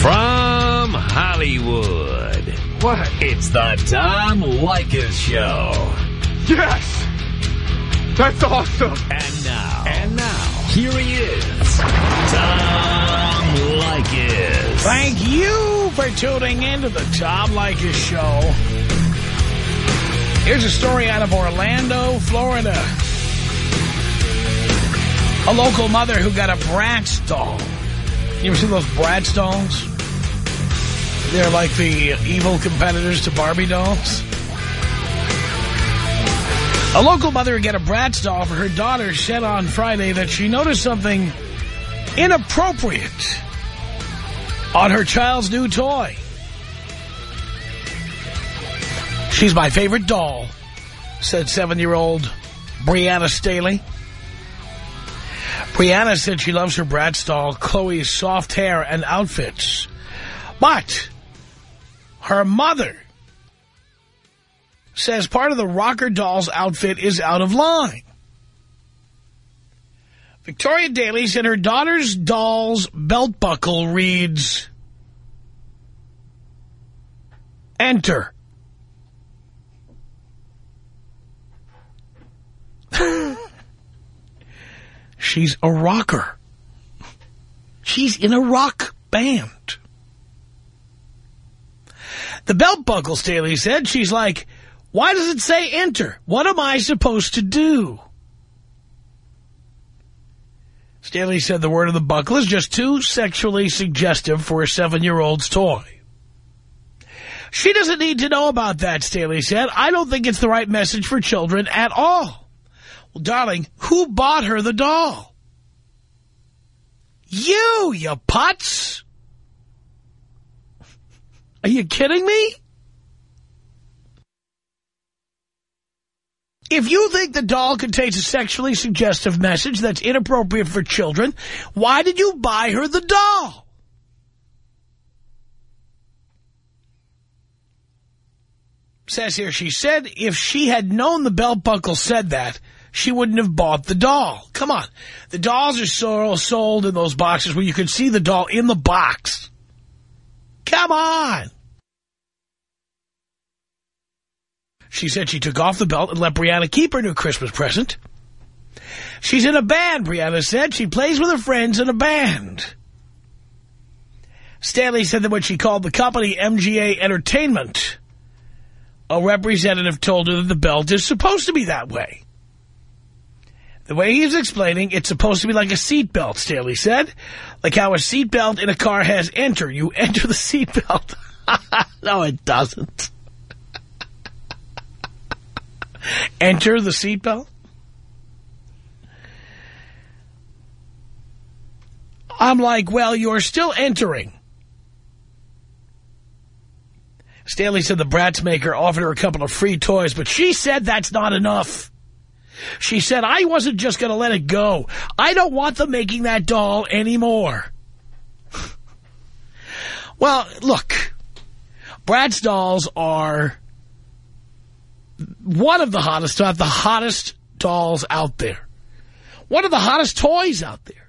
From Hollywood. What? It's the Tom Leykis Show. Yes! That's awesome! And now. And now. Here he is. Tom Leykis. Thank you for tuning in to the Tom Leykis Show. Here's a story out of Orlando, Florida. A local mother who got a Bratz doll. You ever seen those Bratz dolls? They're like the evil competitors to Barbie dolls. A local mother got a Bratz doll for her daughter said on Friday that she noticed something inappropriate on her child's new toy. She's my favorite doll, said seven-year-old Brianna Staley. Brianna said she loves her Bratz doll, Chloe's soft hair and outfits. But her mother says part of the rocker doll's outfit is out of line. Victoria Daly said her daughter's doll's belt buckle reads, Enter. She's a rocker. She's in a rock band. The belt buckle, Staley said, she's like, why does it say enter? What am I supposed to do? Stanley said the word of the buckle is just too sexually suggestive for a seven-year-old's toy. She doesn't need to know about that, Stanley said. I don't think it's the right message for children at all. Darling, who bought her the doll? You, you putz! Are you kidding me? If you think the doll contains a sexually suggestive message that's inappropriate for children, why did you buy her the doll? Says here, she said if she had known the belt buckle said that, she wouldn't have bought the doll. Come on. The dolls are so sold in those boxes where you can see the doll in the box. Come on. She said she took off the belt and let Brianna keep her new Christmas present. She's in a band, Brianna said. She plays with her friends in a band. Stanley said that when she called the company MGA Entertainment, a representative told her that the belt is supposed to be that way. The way he's explaining, it's supposed to be like a seat belt, Stanley said. Like how a seat belt in a car has enter. You enter the seat belt. no, it doesn't. enter the seat belt? I'm like, well, you're still entering. Stanley said the Bratz maker offered her a couple of free toys, but she said that's not enough. She said, I wasn't just going to let it go. I don't want them making that doll anymore. well, look, Bratz dolls are one of the hottest, not the hottest dolls out there. One of the hottest toys out there.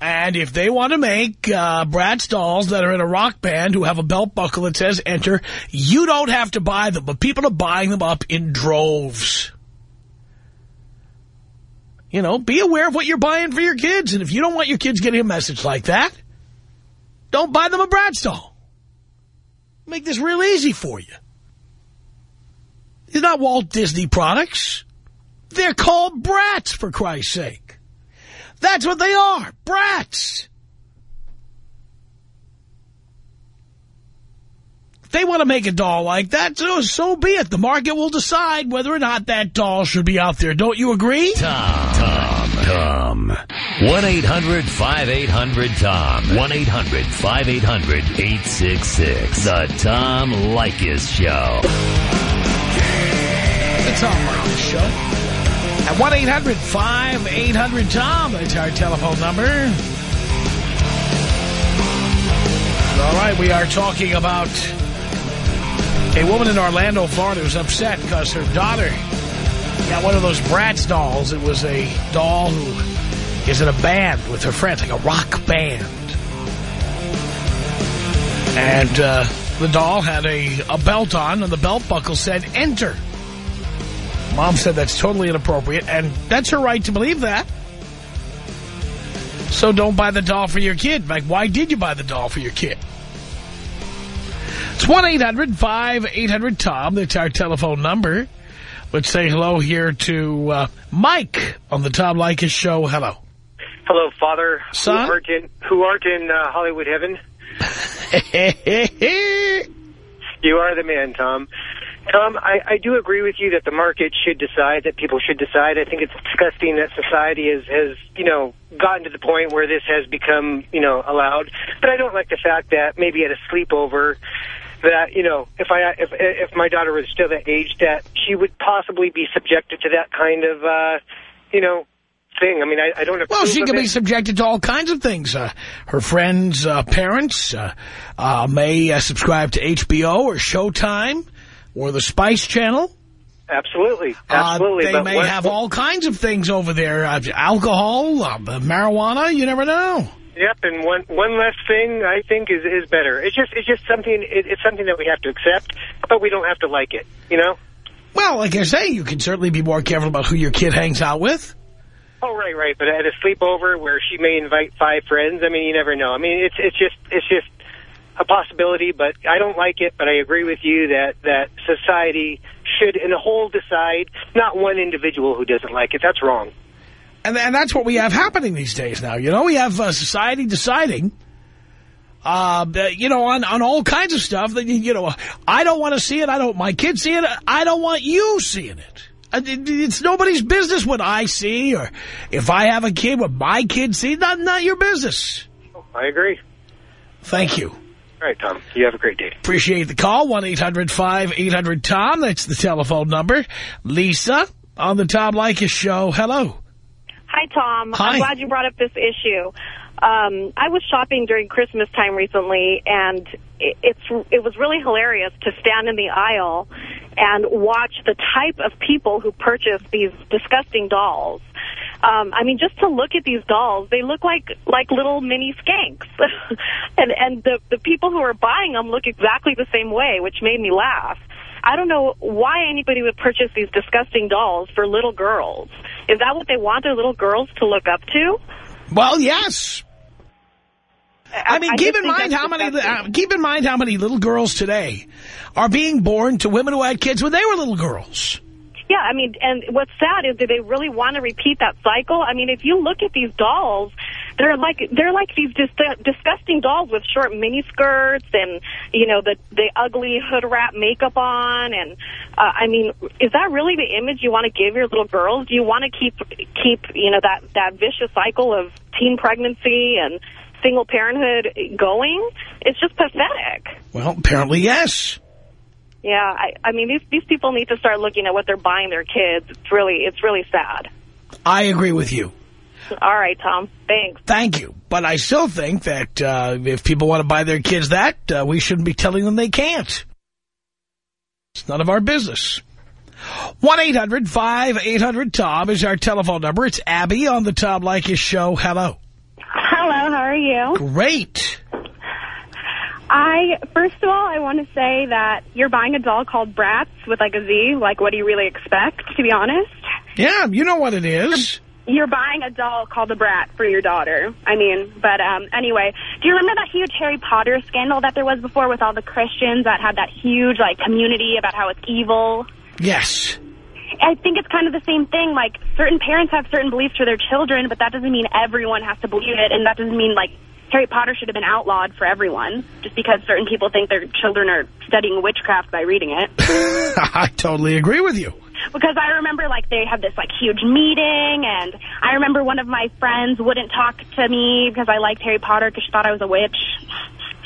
And if they want to make uh, Bratz dolls that are in a rock band who have a belt buckle that says enter, you don't have to buy them. But people are buying them up in droves. You know, be aware of what you're buying for your kids. And if you don't want your kids getting a message like that, don't buy them a Bratz doll. Make this real easy for you. They're not Walt Disney products. They're called Bratz, for Christ's sake. That's what they are. Brats. If they want to make a doll like that, so, so be it. The market will decide whether or not that doll should be out there. Don't you agree? Tom. Tom. Tom. 1-800-5800-TOM. 1-800-5800-866. The Tom Leykis Show. The Tom Leykis Show. At 1-800-5800-TOM. That's our telephone number. All right, we are talking about a woman in Orlando, Florida who's upset because her daughter got one of those Bratz dolls. It was a doll who is in a band with her friends, like a rock band. And uh, the doll had a, a belt on, and the belt buckle said, enter. Mom said that's totally inappropriate, and that's her right to believe that. So don't buy the doll for your kid. Like, why did you buy the doll for your kid? It's 1-800-5800-TOM. That's our telephone number. Let's say hello here to uh, Mike on the Tom Leykis show. Hello. Hello, Father. Son? Who art in, who art in uh, Hollywood heaven? You are the man, Tom. Tom, I, I do agree with you that the market should decide, that people should decide. I think it's disgusting that society has, has, you know, gotten to the point where this has become, you know, allowed. But I don't like the fact that maybe at a sleepover that, you know, if I if if my daughter was still that age, that she would possibly be subjected to that kind of, uh, you know, thing. I mean, I, I don't Well, she can be subjected to all kinds of things. Uh, her friends' uh, parents uh, uh, may uh, subscribe to HBO or Showtime or the Spice Channel. Absolutely, Uh, absolutely. they but may have all kinds of things over there. Uh, alcohol, uh, marijuana, you never know. Yep, and one one less thing I think is is better. It's just it's just something it, it's something that we have to accept, but we don't have to like it. You know? Well, like I say, you can certainly be more careful about who your kid hangs out with. Oh, right, right. But at a sleepover where she may invite five friends, I mean, you never know. I mean, it's it's just it's just a possibility, but I don't like it. But I agree with you that that society should, in a whole, decide. Not one individual who doesn't like it. That's wrong. And, and that's what we have happening these days now. You know, we have uh, society deciding, uh, you know, on, on all kinds of stuff that, you, know, I don't want to see it. I don't, my kids see it. I don't want you seeing it. It- It's nobody's business what I see or if I have a kid, what my kids see. Not, not your business. I agree. Thank you. All right, Tom. You have a great day. Appreciate the call. 1-800-5800-TOM. That's the telephone number. Lisa on the Tom Leykis show. Hello. Hi, Tom. Hi. I'm glad you brought up this issue. Um, I was shopping during Christmas time recently, and it, it's it was really hilarious to stand in the aisle and watch the type of people who purchase these disgusting dolls. Um, I mean, just to look at these dolls, they look like like little mini skanks, and and the the people who are buying them look exactly the same way, which made me laugh. I don't know why anybody would purchase these disgusting dolls for little girls. Is that what they want their little girls to look up to? Well, yes. I mean, keep in mind how many uh, keep in mind how many little girls today are being born to women who had kids when they were little girls. Yeah, I mean, and what's sad is, do they really want to repeat that cycle? I mean, if you look at these dolls, they're like they're like these dis disgusting dolls with short mini skirts and you know the the ugly hood wrap makeup on, and uh, I mean, is that really the image you want to give your little girls? Do you want to keep keep you know that that vicious cycle of teen pregnancy and single parenthood going? It's just pathetic. Well, apparently yes. Yeah, I, I mean, these these people need to start looking at what they're buying their kids. It's really it's really sad. I agree with you. All right, Tom. Thanks. Thank you. But I still think that uh, if people want to buy their kids that, uh, we shouldn't be telling them they can't. It's none of our business. 1-800-5800-TOM is our telephone number. It's Abby on the Tom Leykis show. Hello. Hello, how are you? Great. I, first of all, I want to say that you're buying a doll called Bratz with like a Z. Like, what do you really expect, to be honest? Yeah, you know what it is. You're buying a doll called a Brat for your daughter. I mean, but um, anyway, do you remember that huge Harry Potter scandal that there was before with all the Christians that had that huge, like, community about how it's evil? Yes. I think it's kind of the same thing. Like, certain parents have certain beliefs for their children, but that doesn't mean everyone has to believe it, and that doesn't mean, like, Harry Potter should have been outlawed for everyone just because certain people think their children are studying witchcraft by reading it. I totally agree with you. because I remember, like, they had this, like, huge meeting, and I remember one of my friends wouldn't talk to me because I liked Harry Potter because she thought I was a witch.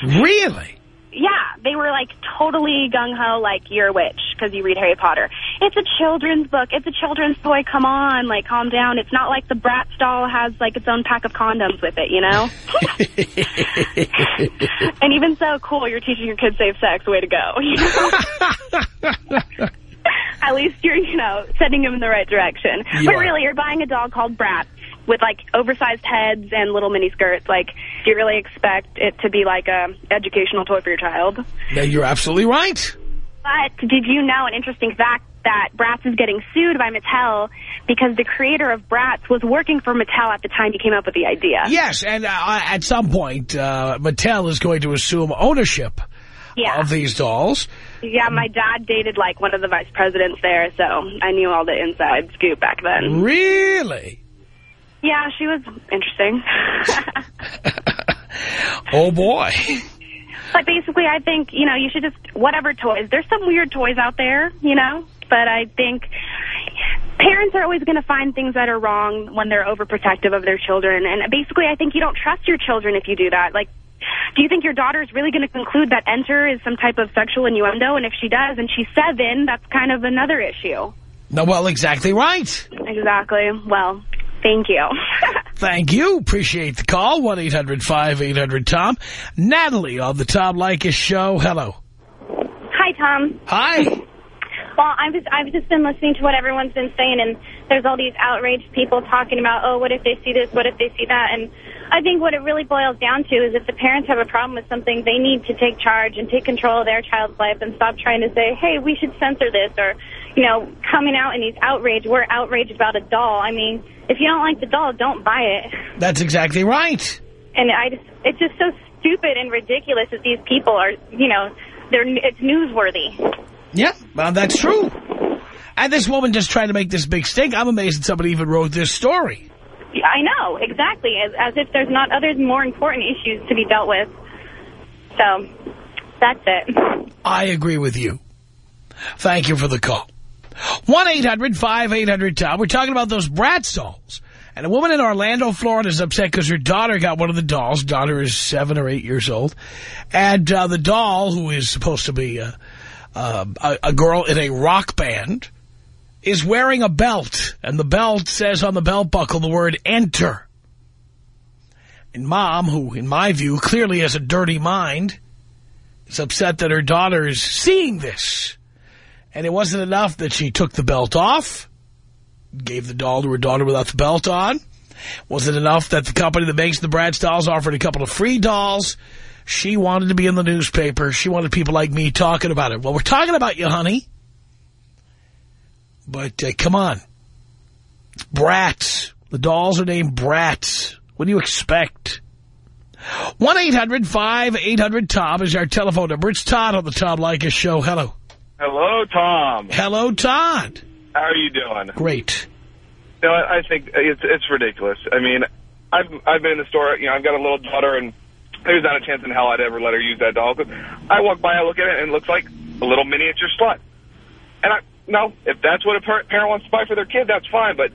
Really? Yeah, they were, like, totally gung-ho, like, you're a witch because you read Harry Potter. It's a children's book. It's a children's toy. Come on, like, calm down. It's not like the Bratz doll has, like, its own pack of condoms with it, you know? and even so, cool, you're teaching your kids safe sex. Way to go. You know? At least you're, you know, sending them in the right direction. You but are. really, you're buying a doll called Brat. with like oversized heads and little mini skirts. Like, do you really expect it to be like a educational toy for your child? Yeah, you're absolutely right. But did you know an interesting fact that Bratz is getting sued by Mattel because the creator of Bratz was working for Mattel at the time he came up with the idea? Yes, and uh, at some point, uh, Mattel is going to assume ownership Yeah. of these dolls. Yeah, my dad dated like one of the vice presidents there, so I knew all the inside scoop back then. Really? Yeah, she was interesting. Oh, boy. But basically, I think, you know, you should just, whatever toys. There's some weird toys out there, you know, but I think parents are always going to find things that are wrong when they're overprotective of their children. And basically, I think you don't trust your children if you do that. Like, do you think your daughter is really going to conclude that enter is some type of sexual innuendo? And if she does and she's seven, that's kind of another issue. No, well, exactly right. Exactly. Well, thank you. Thank you. Appreciate the call. 1-800-5800-TOM. Natalie on the Tom Leykis show. Hello. Hi, Tom. Hi. Well, I've just, I've just been listening to what everyone's been saying, and there's all these outraged people talking about, oh, what if they see this, what if they see that, and I think what it really boils down to is if the parents have a problem with something, they need to take charge and take control of their child's life and stop trying to say, hey, we should censor this, or, you know, coming out in these outrage, we're outraged about a doll. I mean, if you don't like the doll, don't buy it. That's exactly right. And I just, it's just so stupid and ridiculous that these people are, you know, they're, it's newsworthy. Yeah, well, that's true. And this woman just tried to make this big stink. I'm amazed that somebody even wrote this story. I know, exactly, as, as if there's not other more important issues to be dealt with. So, that's it. I agree with you. Thank you for the call. 1-800-5800-TOM. We're talking about those Bratz dolls. And a woman in Orlando, Florida is upset because her daughter got one of the dolls. Daughter is seven or eight years old. And uh, the doll, who is supposed to be uh, uh, a, a girl in a rock band, is wearing a belt. And the belt says on the belt buckle the word enter. And mom, who in my view clearly has a dirty mind, is upset that her daughter is seeing this. And it wasn't enough that she took the belt off, gave the doll to her daughter without the belt on. Was it enough that the company that makes the Bratz dolls offered a couple of free dolls. She wanted to be in the newspaper. She wanted people like me talking about it. Well, we're talking about you, honey. But uh, come on. It's Bratz. The dolls are named Bratz. What do you expect? 1-800-5800-TOM is our telephone number. It's Todd on the Tom Leykis Show. Hello. Hello, Tom. Hello, Todd. How are you doing? Great. You know, I think it's it's ridiculous. I mean, I've I've been in the store. You know, I've got a little daughter, and there's not a chance in hell I'd ever let her use that doll. 'Cause I walk by, I look at it, and it looks like a little miniature slut. And I no, if that's what a parent wants to buy for their kid, that's fine. But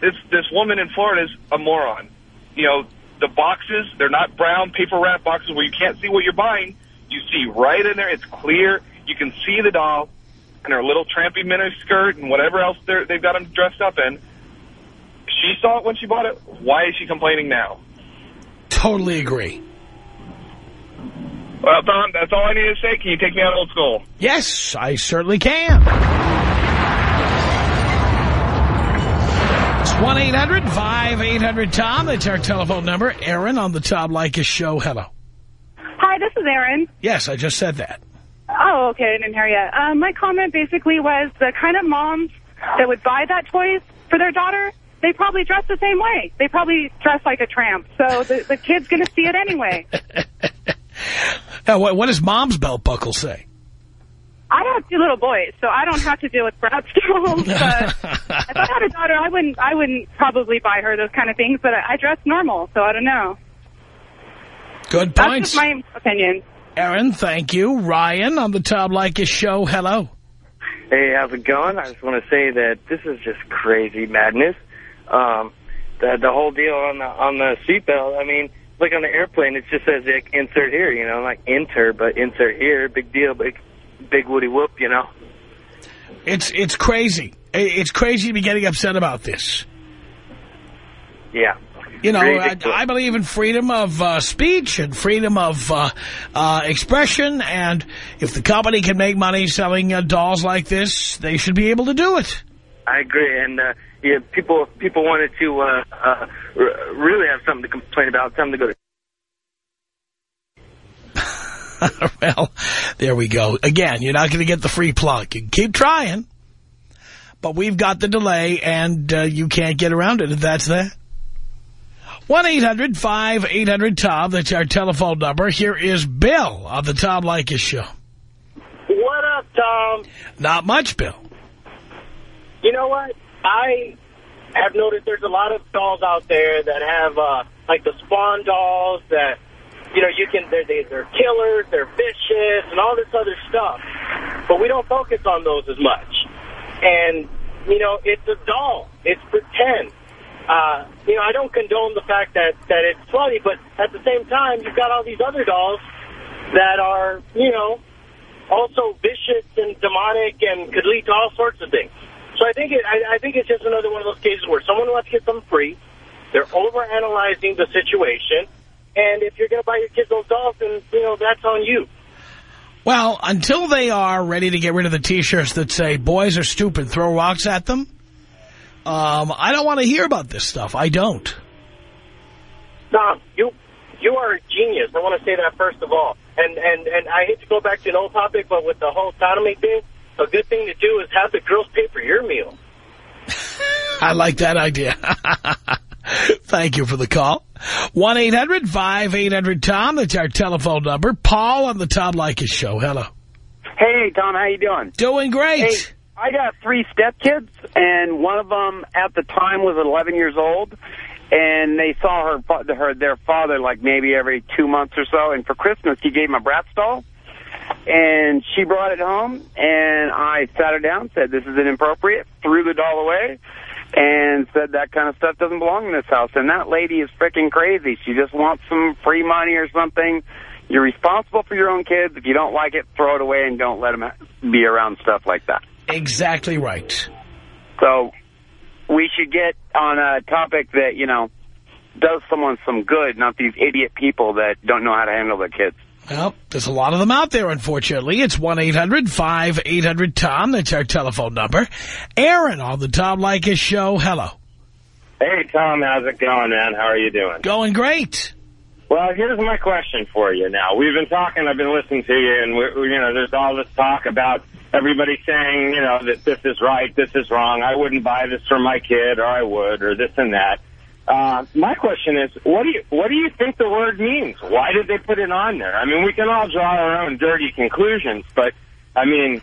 this this woman in Florida is a moron. You know, the boxes they're not brown paper wrap boxes where you can't see what you're buying. You see right in there. It's clear. You can see the doll and her little trampy mini skirt and whatever else they're, they've got them dressed up in. She saw it when she bought it. Why is she complaining now? Totally agree. Well, Tom, that's all I need to say. Can you take me out old school? Yes, I certainly can. It's 1-800-5800-TOM. That's our telephone number. Aaron on the Tom Leykis Show. Hello. Hi, this is Aaron. Yes, I just said that. Oh, okay, I didn't hear you. Um, my comment basically was the kind of moms that would buy that toy for their daughter, they probably dress the same way. They probably dress like a tramp. So the, the kid's going to see it anyway. Now, what, what does mom's belt buckle say? I have two little boys, so I don't have to deal with Bratz dolls. But if I had a daughter, I wouldn't. I wouldn't probably buy her those kind of things. But I, I dress normal, so I don't know. Good That's points. just my opinion. Aaron, thank you. Ryan on the Tom Leykis Show. Hello. Hey, how's it going? I just want to say that this is just crazy madness. Um, the the whole deal on the on the seatbelt. I mean, like on the airplane. It just says like, insert here. You know, like enter, but insert here. Big deal. Big big woody whoop. You know. It's it's crazy. It's crazy to be getting upset about this. Yeah. You know, I, I believe in freedom of uh, speech and freedom of uh, uh, expression, and if the company can make money selling uh, dolls like this, they should be able to do it. I agree. And uh, yeah, people people wanted to uh, uh, r- really have something to complain about, something to go to. well, there we go. Again, you're not going to get the free plug. You can keep trying, but we've got the delay, and uh, you can't get around it if that's that. 1-800-5800-TOM. That's our telephone number. Here is Bill on the Tom Leykis Show. What up, Tom? Not much, Bill. You know what? I have noticed there's a lot of dolls out there that have, uh, like the Spawn dolls that, you know, you can, they're, they're killers, they're vicious, and all this other stuff. But we don't focus on those as much. And, you know, it's a doll. It's pretend. Uh, you know, I don't condone the fact that, that it's funny, but at the same time, you've got all these other dolls that are, you know, also vicious and demonic and could lead to all sorts of things. So I think it, I, I think it's just another one of those cases where someone wants to get them free. They're overanalyzing the situation. And if you're going to buy your kids those dolls, then, you know, that's on you. Well, until they are ready to get rid of the T-shirts that say, boys are stupid, throw rocks at them, um, I don't want to hear about this stuff. I don't. Tom, you you are a genius. I want to say that first of all. And and and I hate to go back to an old topic, but with the whole sodomy thing, a good thing to do is have the girls pay for your meal. I like that idea. Thank you for the call. 1-800-5800-TOM. That's our telephone number. Paul on the Tom Leykis Show. Hello. Hey, Tom, how you doing? Doing great. Hey, I got three stepkids, and one of them at the time was 11 years old, and they saw her, her their father like maybe every two months or so, and for Christmas he gave them a Bratz doll, and she brought it home, and I sat her down, said this is inappropriate, threw the doll away, and said that kind of stuff doesn't belong in this house, and that lady is freaking crazy. She just wants some free money or something. You're responsible for your own kids. If you don't like it, throw it away and don't let them be around stuff like that. Exactly right. So we should get on a topic that, you know, does someone some good, not these idiot people that don't know how to handle their kids. Well, there's a lot of them out there, unfortunately. It's 1-800-5800-TOM. That's our telephone number. Aaron on the Tom Leykis Show. Hello. Hey, Tom, how's it going, man? How are you doing? Going great. Well, here's my question for you now. We've been talking, I've been listening to you, and, we're, you know, there's all this talk about everybody saying, you know, that this is right, this is wrong, I wouldn't buy this for my kid, or I would, or this and that. Uh, my question is, what do you what do you think the word means? Why did they put it on there? I mean, we can all draw our own dirty conclusions, but, I mean,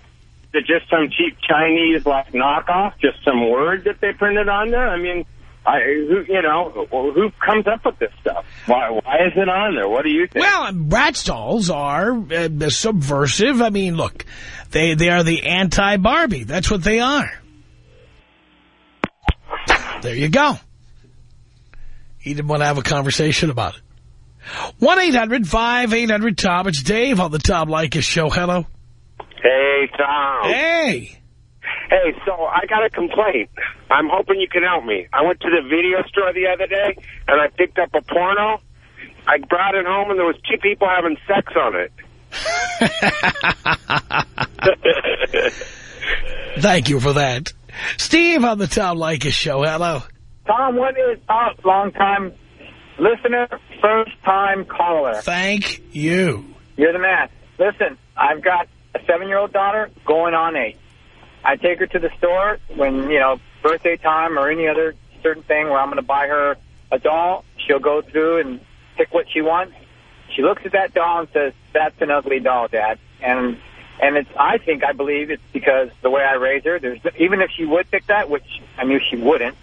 is just some cheap Chinese, like, knockoff, just some word that they printed on there? I mean, I, who, you know, who comes up with this stuff? Why, why is it on there? What do you think? Well, Bratz dolls are uh, subversive. I mean, look, they, they are the anti-Barbie. That's what they are. There you go. He didn't want to have a conversation about it. 1-800-5800-TOM. It's Dave on the Tom Leykis Show. Hello. Hey, Tom. Hey. Hey, so I got a complaint. I'm hoping you can help me. I went to the video store the other day, and I picked up a porno. I brought it home, and there was two people having sex on it. Thank you for that. Steve on the Tom Leykis Show. Hello. Tom, what is up? Long time listener, first time caller. Thank you. You're the man. Listen, I've got a seven-year-old daughter going on eight. I take her to the store when, you know, birthday time or any other certain thing where I'm going to buy her a doll. She'll go through and pick what she wants. She looks at that doll and says, that's an ugly doll, Dad. And and it's, I think, I believe it's because the way I raise her, there's, even if she would pick that, which I knew she wouldn't,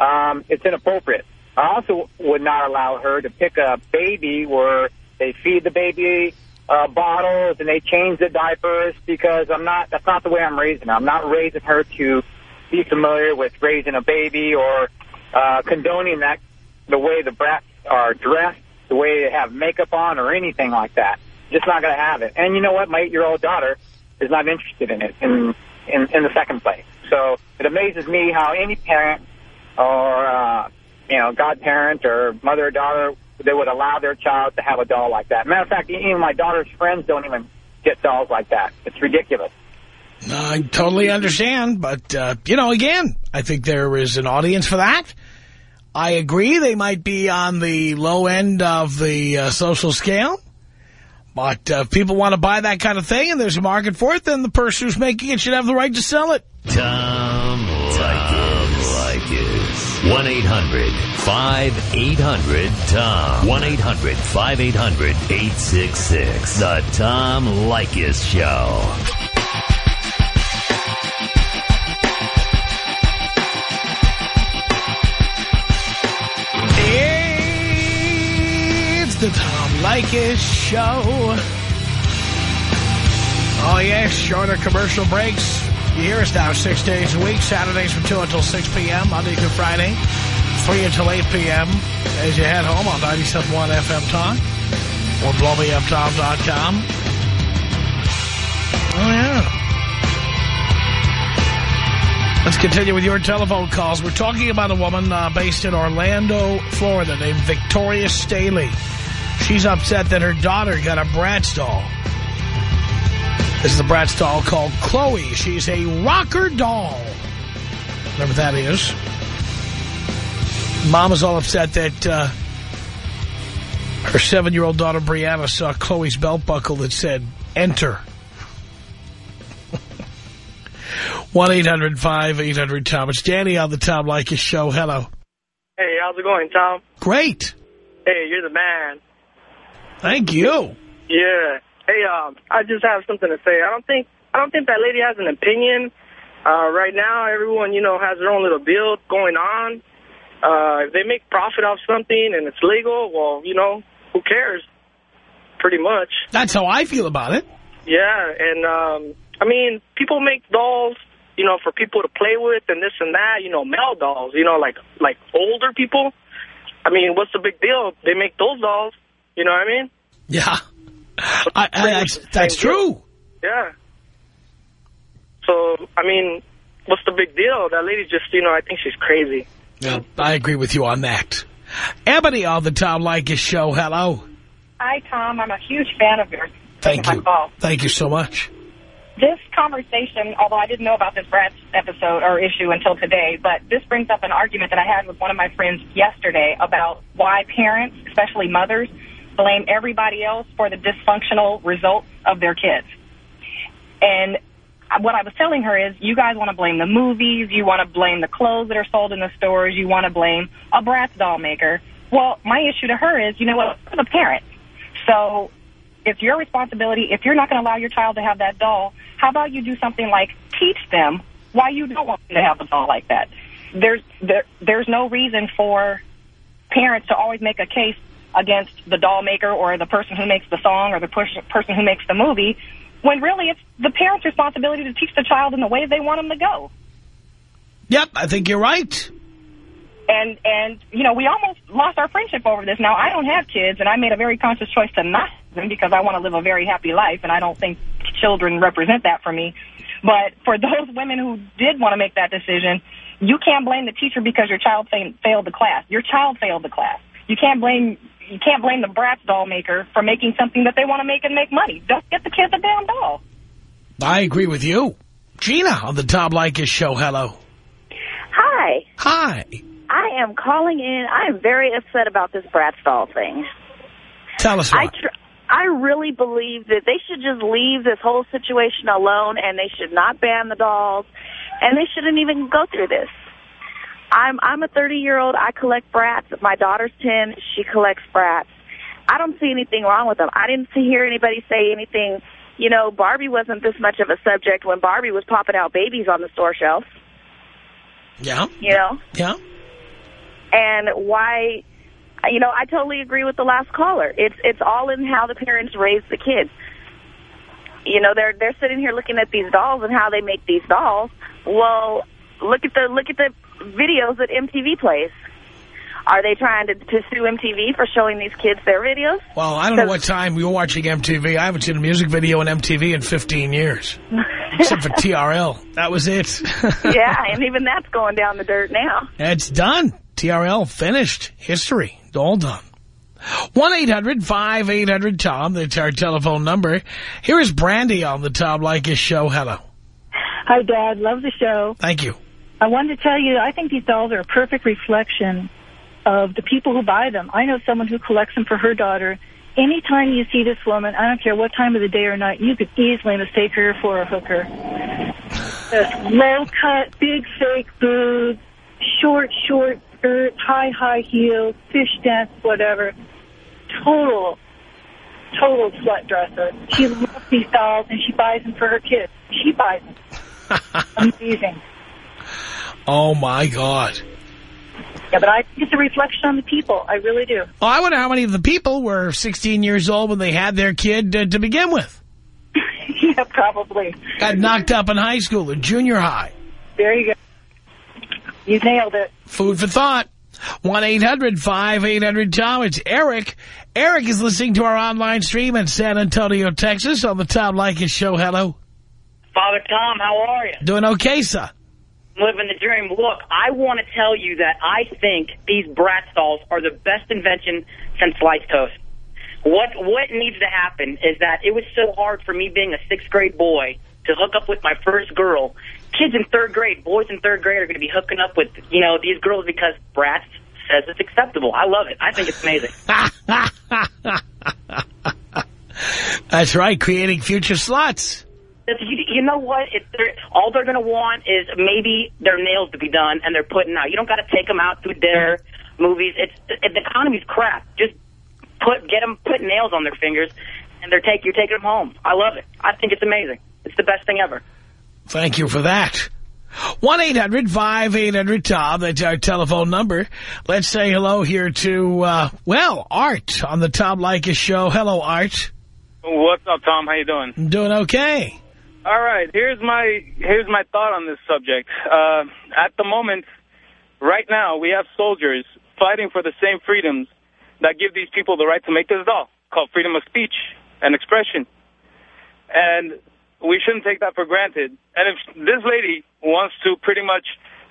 um, it's inappropriate. I also would not allow her to pick a baby where they feed the baby uh, bottles and they change the diapers because I'm not, that's not the way I'm raising her. I'm not raising her to be familiar with raising a baby or uh, condoning that the way the brats are dressed, the way they have makeup on or anything like that. Just not going to have it. And you know what? My eight-year-old daughter is not interested in it in, in, in the second place. So it amazes me how any parent or, uh, you know, godparent or mother or daughter, they would allow their child to have a doll like that. Matter of fact, even my daughter's friends don't even get dolls like that. It's ridiculous. I totally understand, but, uh, you know, again, I think there is an audience for that. I agree they might be on the low end of the uh, social scale, but uh, if people want to buy that kind of thing and there's a market for it, then the person who's making it should have the right to sell it. Tom Leykis. 1-800-5800-TOM. 1-800-5800-866. The Tom Leykis Show. It's the Tom Leykis Show. Oh, yes, shorter commercial breaks. You hear us now six days a week, Saturdays from 2 until 6 p.m., Monday through Friday, 3 until 8 p.m. As you head home on 97.1 FM Talk or blowmeuptom.com. Oh, yeah. Let's continue with your telephone calls. We're talking about a woman uh, based in Orlando, Florida, named Victoria Staley. She's upset that her daughter got a Bratz doll. This is a Bratz doll called Chloe. She's a rocker doll. Whatever that is. Mom is all upset that uh, her seven-year-old daughter, Brianna, saw Chloe's belt buckle that said, enter. 1-800-5800-TOM. It's Danny on the Tom Leykis show. Hello. Hey, how's it going, Tom? Great. Hey, you're the man. Thank you. Yeah. Hey, um, I just have something to say. I don't think I don't think that lady has an opinion. Uh, right now, everyone, you know, has their own little deal going on. Uh, if they make profit off something and it's legal, well, you know, who cares? Pretty much. That's how I feel about it. Yeah, and, um, I mean, people make dolls, you know, for people to play with and this and that, you know, male dolls, you know, like like older people. I mean, what's the big deal? They make those dolls, you know what I mean? Yeah. I, I, that's that's true. Yeah. So, I mean, what's the big deal? That lady just, you know, I think she's crazy. Yeah, I agree with you on that. Ebony on the Tom Leykis show. Hello. Hi, Tom. I'm a huge fan of yours. Thank you. call. Thank you so much. This conversation, although I didn't know about this Bratz episode or issue until today, but this brings up an argument that I had with one of my friends yesterday about why parents, especially mothers, blame everybody else for the dysfunctional results of their kids. And what I was telling her is, you guys want to blame the movies, you want to blame the clothes that are sold in the stores, you want to blame a Bratz doll maker. Well, my issue to her is, you know what, I'm a parent. So it's your responsibility. If you're not going to allow your child to have that doll, how about you do something like teach them why you don't want them to have a doll like that? There's there, there's no reason for parents to always make a case against the doll maker or the person who makes the song or the person person who makes the movie, when really it's the parent's responsibility to teach the child in the way they want them to go. Yep, I think you're right. And, and you know, we almost lost our friendship over this. Now, I don't have kids, and I made a very conscious choice to not have them because I want to live a very happy life, and I don't think children represent that for me. But for those women who did want to make that decision, you can't blame the teacher because your child fa failed the class. Your child failed the class. You can't blame you can't blame the Bratz doll maker for making something that they want to make and make money. Don't get the kids a damn doll. I agree with you. Gina on the Tom Leykis show. Hello. Hi. Hi. I am calling in. I am very upset about this Bratz doll thing. Tell us I what. tr I really believe that they should just leave this whole situation alone and they should not ban the dolls and they shouldn't even go through this. I'm I'm a 30-year-old. I collect Bratz. My daughter's 10. She collects Bratz. I don't see anything wrong with them. I didn't see, hear anybody say anything. You know, Barbie wasn't this much of a subject when Barbie was popping out babies on the store shelf. Yeah. You know? Yeah. and why you know I totally agree with the last caller it's it's all in how the parents raise the kids you know they're they're sitting here looking at these dolls and how they make these dolls well look at the look at the videos that MTV plays are they trying to, to sue MTV for showing these kids their videos Well, I don't know what time we were watching MTV. I haven't seen a music video on MTV in 15 years. Except for TRL. That was it. yeah and even that's going down the dirt now It's done. TRL finished. History. All done. 1-800-5800-TOM. That's our telephone number. Here is Brandy on the Tom Leykis show. Hello. Hi, Dad. Love the show. Thank you. I wanted to tell you, I think these dolls are a perfect reflection of the people who buy them. I know someone who collects them for her daughter. Anytime you see this woman, I don't care what time of the day or night, you could easily mistake her for a hooker. Low cut, big fake boobs, short, short skirts, high, high heels, fish dance, whatever. Total, total slut dresser. She loves these dolls and she buys them for her kids. She buys them. Amazing. Oh, my God. Yeah, but I think it's a reflection on the people. I really do. Well, I wonder how many of the people were 16 years old when they had their kid uh, to begin with. yeah, probably. Got knocked up in high school or junior high. There you go. You nailed it. Food for thought. 1-800-5800-TOM. It's Eric. Eric is listening to our online stream in San Antonio, Texas on the Tom Leykis show. Hello. Father Tom, how are you? Doing okay, son. Living the dream. Look, I want to tell you that I think these Bratz dolls are the best invention since sliced toast. What what needs to happen is that it was so hard for me being a sixth grade boy to hook up with my first girl. Kids in third grade, boys in third grade are going to be hooking up with, you know, these girls because Bratz says it's acceptable. I love it. I think it's amazing. That's right, creating future sluts. If You, you know what? If they're, all they're going to want is maybe their nails to be done, and they're putting out. You don't got to take them out to their movies. It's the economy's crap. Just put get them put nails on their fingers, and they're take you're taking them home. I love it. I think it's amazing. It's the best thing ever. Thank you for that. 1-800-5800-TOM. That's our telephone number. Let's say hello here to, uh, well, Art on the Tom Leykis show. Hello, Art. What's up, Tom? How you doing? I'm doing okay. All right. Here's my here's my thought on this subject. Uh, at the moment, right now, we have soldiers fighting for the same freedoms that give these people the right to make this doll, called freedom of speech and expression. And we shouldn't take that for granted. And if this lady wants to pretty much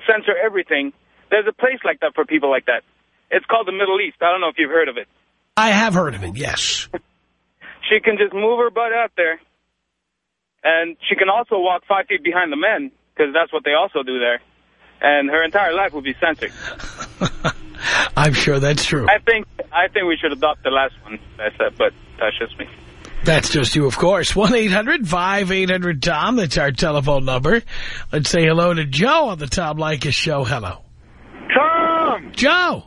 censor everything, there's a place like that for people like that. It's called the Middle East. I don't know if you've heard of it. I have heard of it, yes. She can just move her butt out there, and she can also walk five feet behind the men, because that's what they also do there. And her entire life will be censored. I'm sure that's true. I think I think we should adopt the last one I said, but that's just me. That's just you, of course. 1-800-5800-TOM. That's our telephone number. Let's say hello to Joe on the Tom Leykis show. Hello. Tom! Joe!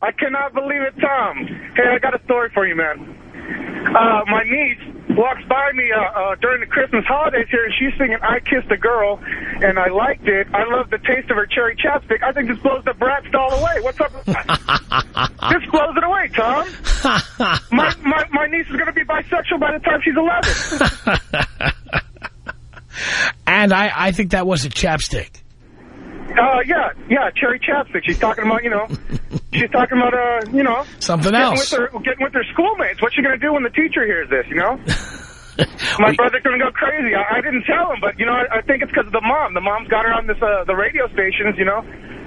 I cannot believe it, Tom. Hey, I got a story for you, man. Uh, my niece walks by me uh, uh, during the Christmas holidays here, and she's singing I Kissed a Girl, and I liked it. I love the taste of her cherry chapstick. I think this blows the Bratz doll away. What's up with that? this blows it away, Tom. my, my, my niece is going to be bisexual by the time she's 11. And I, I think that was a chapstick. Uh, yeah, yeah, cherry chapstick. She's talking about, you know, she's talking about, uh, you know. Something getting else. With her, getting with her schoolmates. What's she going to do when the teacher hears this, you know? My brother's going to go crazy. I, I didn't tell him, but, you know, I, I think it's because of the mom. The mom's got her on this, uh, the radio stations, you know.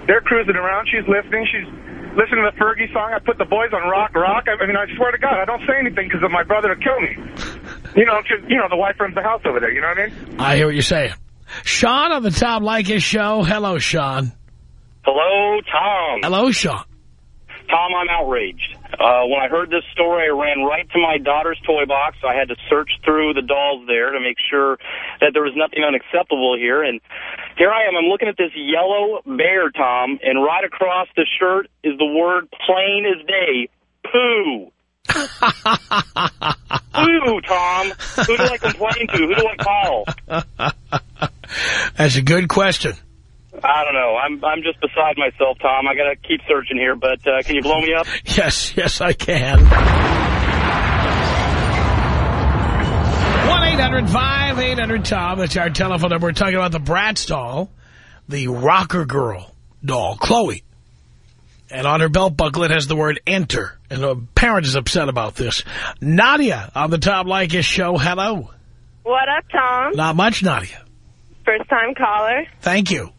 They're cruising around. She's listening. She's listening to the Fergie song. I put the boys on rock, rock. I, I mean, I swear to God, I don't say anything because of my brother to kill me. You know, 'cause, you know, the wife runs the house over there. You know what I mean? I hear what you're saying. Sean on the Tom Leykis show. Hello, Sean. Hello, Tom. Hello, Sean. Tom, I'm outraged. Uh, when I heard this story, I ran right to my daughter's toy box. I had to search through the dolls there to make sure that there was nothing unacceptable here. And here I am. I'm looking at this yellow bear, Tom, and right across the shirt is the word plain as day, poo. poo, Tom. Who do I complain to? Who do I call? That's a good question. I don't know. I'm I'm just beside myself, Tom. I got to keep searching here, but uh, can you blow me up? Yes, yes, I can. 1-800-5800-TOM. That's our telephone number. We're talking about the Bratz doll, the rocker girl doll, Chloe. And on her belt buckle, it has the word enter. And a parent is upset about this. Nadia on the Tom Leykis show. Hello. What up, Tom? Not much, Nadia. First time caller. Thank you.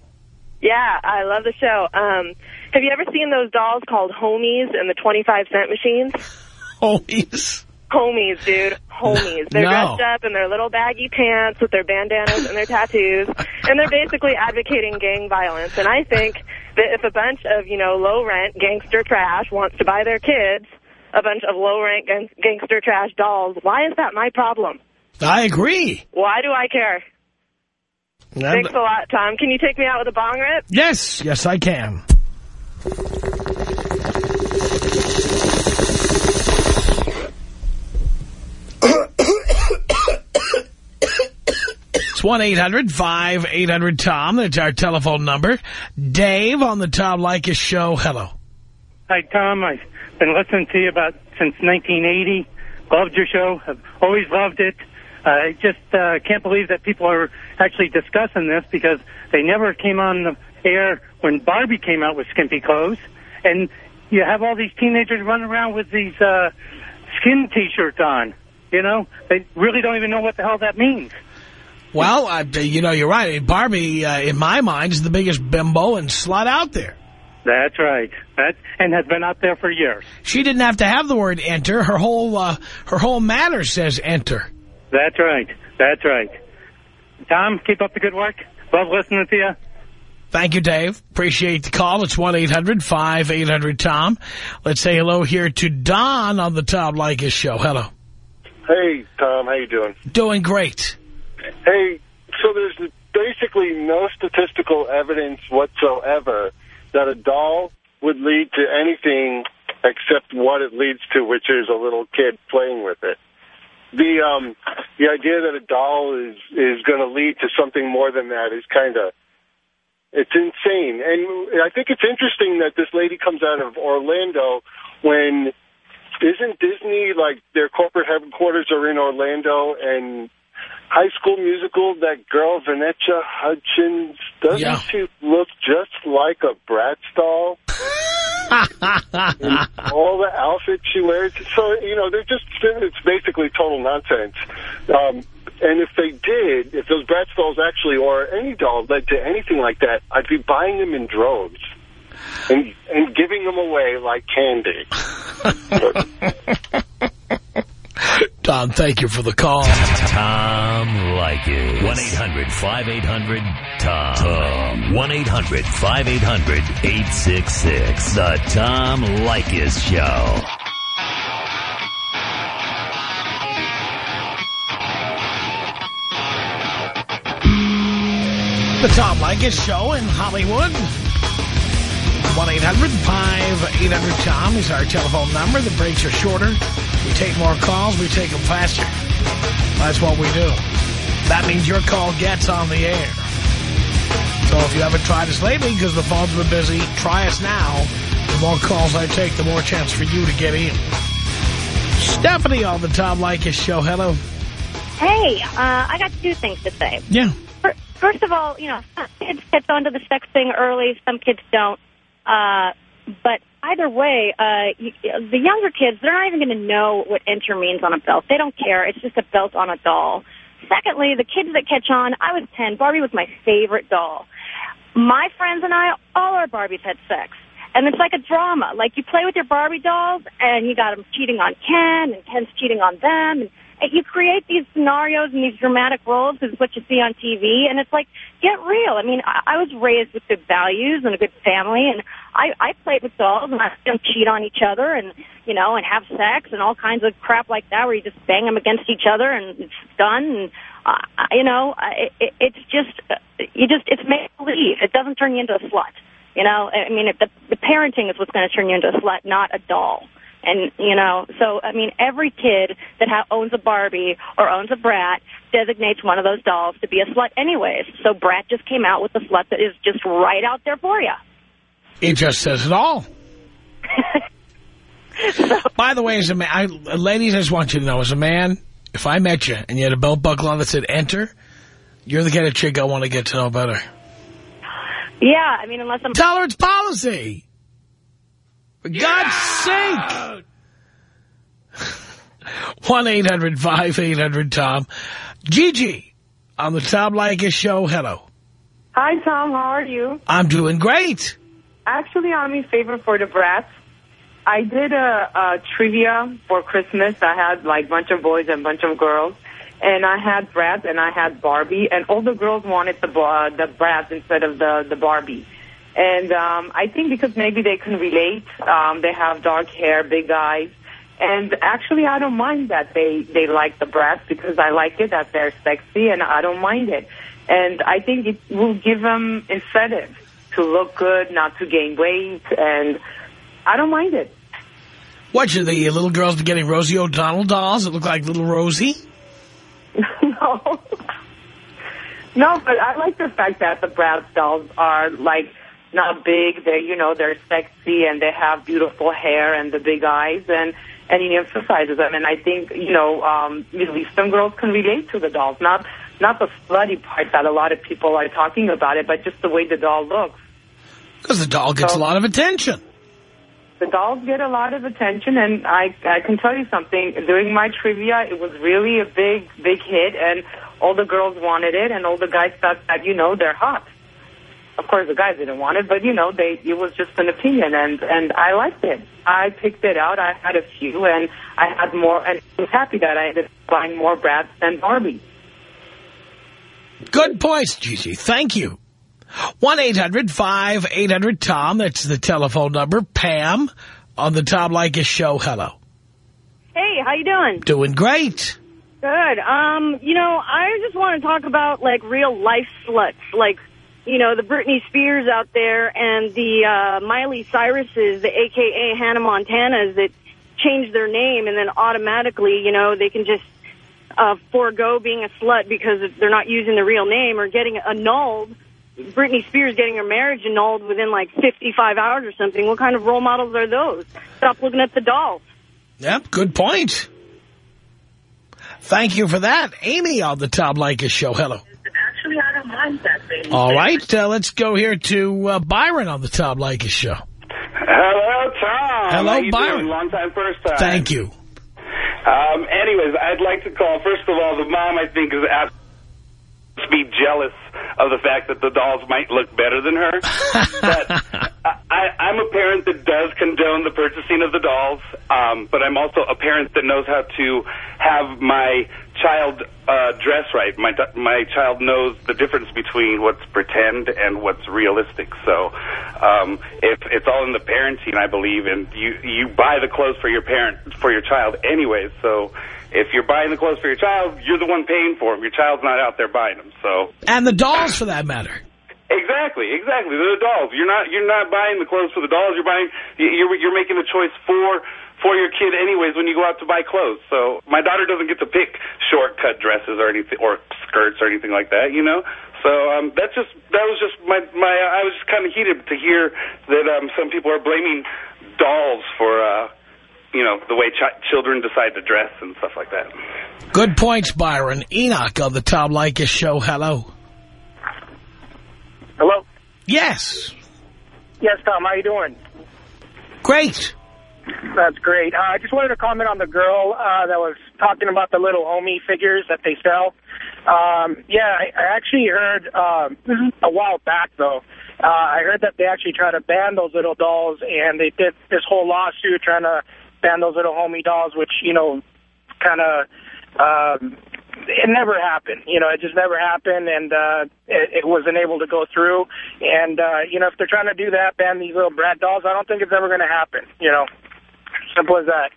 Yeah, I love the show. Um, have you ever seen those dolls called homies and the 25 cent machines? Homies? Homies, dude. Homies. They're No. dressed up in their little baggy pants with their bandanas and their tattoos. And and they're basically advocating gang violence. And I think that if a bunch of, you know, low-rent gangster trash wants to buy their kids a bunch of low-rent gang gangster trash dolls, why is that my problem? I agree. Why do I care? Now- Thanks a lot, Tom. Can you take me out with a bong rip? Yes, yes, I can. It's 1-800-5800-TOM. That's our telephone number. Dave on the Tom Leykis show. Hello. Hi, Tom. I've been listening to you about since 1980. Loved your show. I've always loved it. I just uh, can't believe that people are actually discussing this because they never came on the air when Barbie came out with skimpy clothes. And you have all these teenagers running around with these uh, skin T-shirts on. You know, they really don't even know what the hell that means. Well, I, you know, you're right. Barbie, uh, in my mind, is the biggest bimbo and slut out there. That's right. That and has been out there for years. She didn't have to have the word enter. Her whole uh, her whole manner says enter. That's right. That's right. Tom, keep up the good work. Love listening to you. Thank you, Dave. Appreciate the call. It's 1-800-5800-TOM. Let's say hello here to Don on the Tom Leykis show. Hello. Hey, Tom, how you doing? Doing great. Hey, so there's basically no statistical evidence whatsoever that a doll would lead to anything except what it leads to, which is a little kid playing with it. The um, the idea that a doll is is going to lead to something more than that is kind of it's insane. And I think it's interesting that this lady comes out of Orlando when isn't Disney like their corporate headquarters are in Orlando and High School Musical, that girl Vanessa Hudgens, doesn't Yeah. she look just like a Bratz doll? all the outfits she wears. So, you know, they're just, it's basically total nonsense. Um, and if they did, if those Bratz dolls actually, or any doll led to anything like that, I'd be buying them in droves and, and giving them away like candy. Tom, thank you for the call. Tom Leykis. 1-800-5800-TOM. Tom. 1-800-5800-866. The Tom Leykis Show. The Tom Leykis show in Hollywood. 1-800-5800-TOM is our telephone number. The breaks are shorter. We take more calls. We take them faster. That's what we do. That means your call gets on the air. So if you haven't tried us lately because the phones were busy, try us now. The more calls I take, the more chance for you to get in. Stephanie on the Tom Leykis show. Hello. Hey, uh, I got two things to say. Yeah. First of all, you know, some kids catch on to the sex thing early, some kids don't. Uh, but either way, uh, the younger kids, they're not even going to know what enter means on a belt. They don't care. It's just a belt on a doll. Secondly, the kids that catch on, I was 10. Barbie was my favorite doll. My friends and I, all our Barbies had sex. And it's like a drama. Like you play with your Barbie dolls, and you got them cheating on Ken, and Ken's cheating on them, and you create these scenarios and these dramatic roles is what you see on TV, and it's like, get real. I mean, I, I was raised with good values and a good family, and I, I played with dolls, and I don't cheat on each other, and you know, and have sex and all kinds of crap like that, where you just bang them against each other, and it's done. And uh, you know, it, it, it's just, uh, you just, it's make believe. It doesn't turn you into a slut. You know, I mean, it, the, the parenting is what's going to turn you into a slut, not a doll. And, you know, so, I mean, every kid that ha- owns a Barbie or owns a Brat designates one of those dolls to be a slut anyways. So Brat just came out with a slut that is just right out there for you. It just says it all. By the way, as a man, I, ladies, I just want you to know, as a man, if I met you and you had a belt buckle on that said enter, you're the kind of chick I want to get to know better. Yeah, I mean, unless I'm... Tolerance policy. For God's sake. 1-800-5800-TOM. Gigi on the Tom Leykis show. Hello. Hi, Tom. How are you? I'm doing great. Actually, I'm in favor for the Bratz. I did a, a trivia for Christmas. I had like a bunch of boys and a bunch of girls. and I had Bratz and I had Barbie, and all the girls wanted the uh, the Bratz instead of the the Barbie. And um, I think because maybe they can relate, um, they have dark hair, big eyes, and actually I don't mind that they they like the Bratz because I like it that they're sexy, and I don't mind it. And I think it will give them incentive to look good, not to gain weight, and I don't mind it. What, should the little girls be getting Rosie O'Donnell dolls that look like little Rosie? no. No, but I like the fact that the Bratz dolls are, like, not big. They're, you know, they're sexy and they have beautiful hair and the big eyes and, and he emphasizes them. And I think, you know, um, Middle Eastern girls can relate to the dolls. Not, not the slutty part that a lot of people are talking about it, but just the way the doll looks. Because the doll gets So- a lot of attention. The dolls get a lot of attention, and I, I can tell you something. During my trivia, it was really a big, big hit, and all the girls wanted it, and all the guys thought that, you know, they're hot. Of course, the guys didn't want it, but, you know, they it was just an opinion, and, and I liked it. I picked it out. I had a few, and I had more, and I was happy that I ended up buying more Bratz than Barbie. Good points, Gigi. Thank you. 1-800-5800-TOM. That's the telephone number. Pam on the Tom Leykis show. Hello. Hey, how you doing? Doing great. Good. Um, you know, I just want to talk about like real life sluts, like you know the Britney Spears out there and the uh, Miley Cyruses, the AKA Hannah Montanas that change their name and then automatically, you know, they can just uh, forego being a slut because they're not using the real name or getting annulled. Britney Spears getting her marriage annulled within like 55 hours or something. What kind of role models are those? Stop looking at the dolls. Yep, good point. Thank you for that. Amy on the Tom Leykis show. Hello. Actually, I don't mind that thing. All right, uh, let's go here to uh, Byron on the Tom Leykis show. Hello, Tom. Hello, How Byron. Doing? Long time, first time. Thank you. Um, anyways, I'd like to call. First of all, the mom, I think, is absolutely be jealous of the fact that the dolls might look better than her. but I, I'm a parent that does condone the purchasing of the dolls, um, but I'm also a parent that knows how to have my child uh, dress right. My my child knows the difference between what's pretend and what's realistic. So um, if it's all in the parenting, I believe, and you you buy the clothes for your parent for your child anyways. So if you're buying the clothes for your child, you're the one paying for them. Your child's not out there buying them. So And the dolls, for that matter. Exactly, exactly. They're the dolls. You're not you're not buying the clothes for the dolls. You're buying you're you're making a choice for for your kid anyways when you go out to buy clothes. So my daughter doesn't get to pick short cut dresses or anything or skirts or anything like that, you know. So um that's just that was just my my I was just kind of heated to hear that um some people are blaming dolls for uh you know the way ch children decide to dress and stuff like that. Good points, Byron. Enoch on the Tom Leykis show. Hello. Hello? Yes. Yes, Tom, how you doing? Great. That's great. Uh, I just wanted to comment on the girl uh, that was talking about the little homie figures that they sell. Um, yeah, I, I actually heard um, this is a while back, though. Uh, I heard that they actually tried to ban those little dolls, and they did this whole lawsuit trying to ban those little homie dolls, which, you know, kind of um, it never happened. You know, it just never happened, and uh, it, it wasn't able to go through. And, uh, you know, if they're trying to do that, ban these little brat dolls, I don't think it's ever going to happen, you know. Simple as that.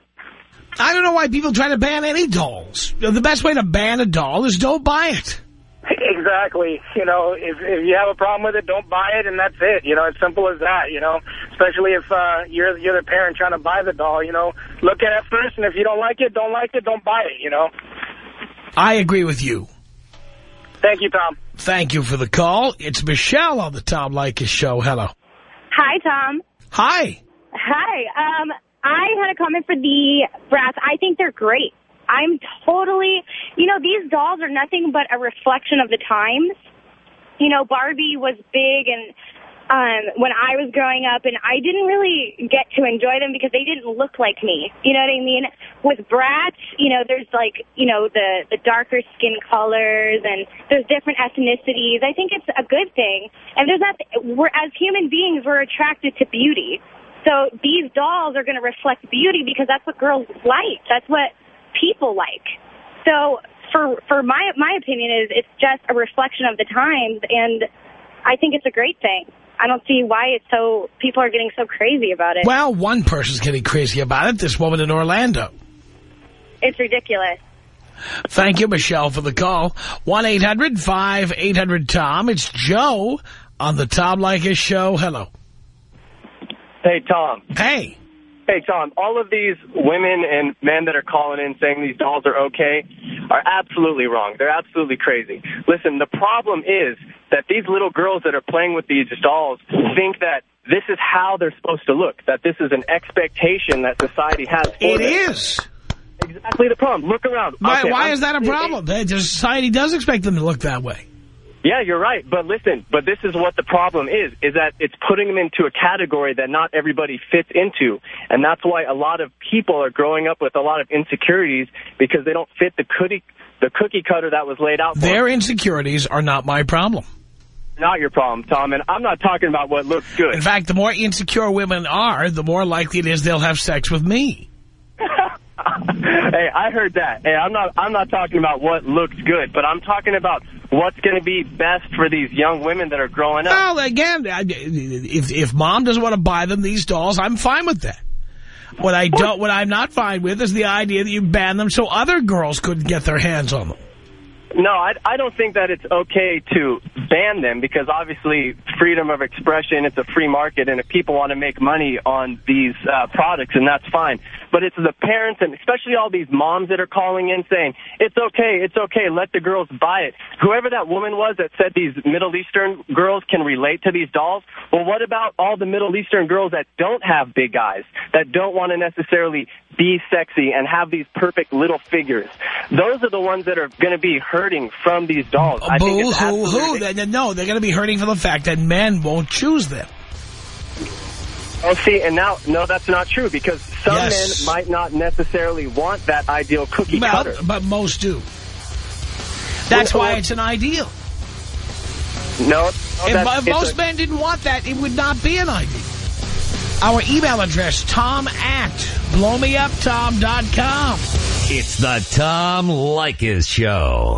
I don't know why people try to ban any dolls. The best way to ban a doll is don't buy it. Exactly. You know, if, if you have a problem with it, don't buy it, and that's it. You know, it's simple as that, you know. Especially if uh, you're, you're the parent trying to buy the doll, you know. Look at it first, and if you don't like it, don't like it, don't buy it, you know. I agree with you. Thank you, Tom. Thank you for the call. It's Michelle on the Tom Leykis show. Hello. Hi, Tom. Hi. Hi. Um, I had a comment for the Bratz. I think they're great. I'm totally, you know, these dolls are nothing but a reflection of the times. You know, Barbie was big and um, when I was growing up, and I didn't really get to enjoy them because they didn't look like me. You know what I mean? With Bratz, you know, there's like, you know, the the darker skin colors, and there's different ethnicities. I think it's a good thing. And there's not, we're as human beings, we're attracted to beauty. So these dolls are going to reflect beauty because that's what girls like. That's what people like. So for for my my opinion is it's just a reflection of the times, and I think it's a great thing. I don't see why it's so people are getting so crazy about it. Well, one person's getting crazy about it. This woman in Orlando. It's ridiculous. Thank you, Michelle, for the call. 1-800-5800-TOM. It's Joe on the Tom Leykis Show. Hello. Hey, Tom. Hey. Hey, Tom. All of these women and men that are calling in saying these dolls are okay are absolutely wrong. They're absolutely crazy. Listen, the problem is that these little girls that are playing with these dolls think that this is how they're supposed to look, that this is an expectation that society has for It them. is. Exactly the problem. Look around. Why, Okay, why I'm- is that a problem? Society does expect them to look that way. Yeah, you're right. But listen, but this is what the problem is, is that it's putting them into a category that not everybody fits into. And that's why a lot of people are growing up with a lot of insecurities because they don't fit the cookie, the cookie cutter that was laid out for Their insecurities are not my problem. Not your problem, Tom. And I'm not talking about what looks good. In fact, the more insecure women are, the more likely it is they'll have sex with me. Hey, I heard that. Hey, I'm not I'm not talking about what looks good, but I'm talking about what's going to be best for these young women that are growing up. Well, again, if if mom doesn't want to buy them these dolls, I'm fine with that. What I don't, what I'm not fine with is the idea that you ban them so other girls couldn't get their hands on them. No, I, I don't think that it's okay to ban them because obviously freedom of expression, it's a free market, and if people want to make money on these uh, products, and that's fine. But it's the parents, and especially all these moms that are calling in saying, it's okay, it's okay, let the girls buy it. Whoever that woman was that said these Middle Eastern girls can relate to these dolls, well, what about all the Middle Eastern girls that don't have big eyes, that don't want to necessarily be sexy and have these perfect little figures? Those are the ones that are going to be hurting from these dolls. I think it's hoo absolutely hoo. They- they- No, they're going to be hurting for the fact that men won't choose them. Oh, see, and now, no, that's not true because some Yes. men might not necessarily want that ideal cookie Well, cutter. but most do. That's Well, why well- it's an ideal. No, no If, if most a- men didn't want that, it would not be an ideal. Our email address, tom at blowmeuptom.com. It's the Tom Leykis Show.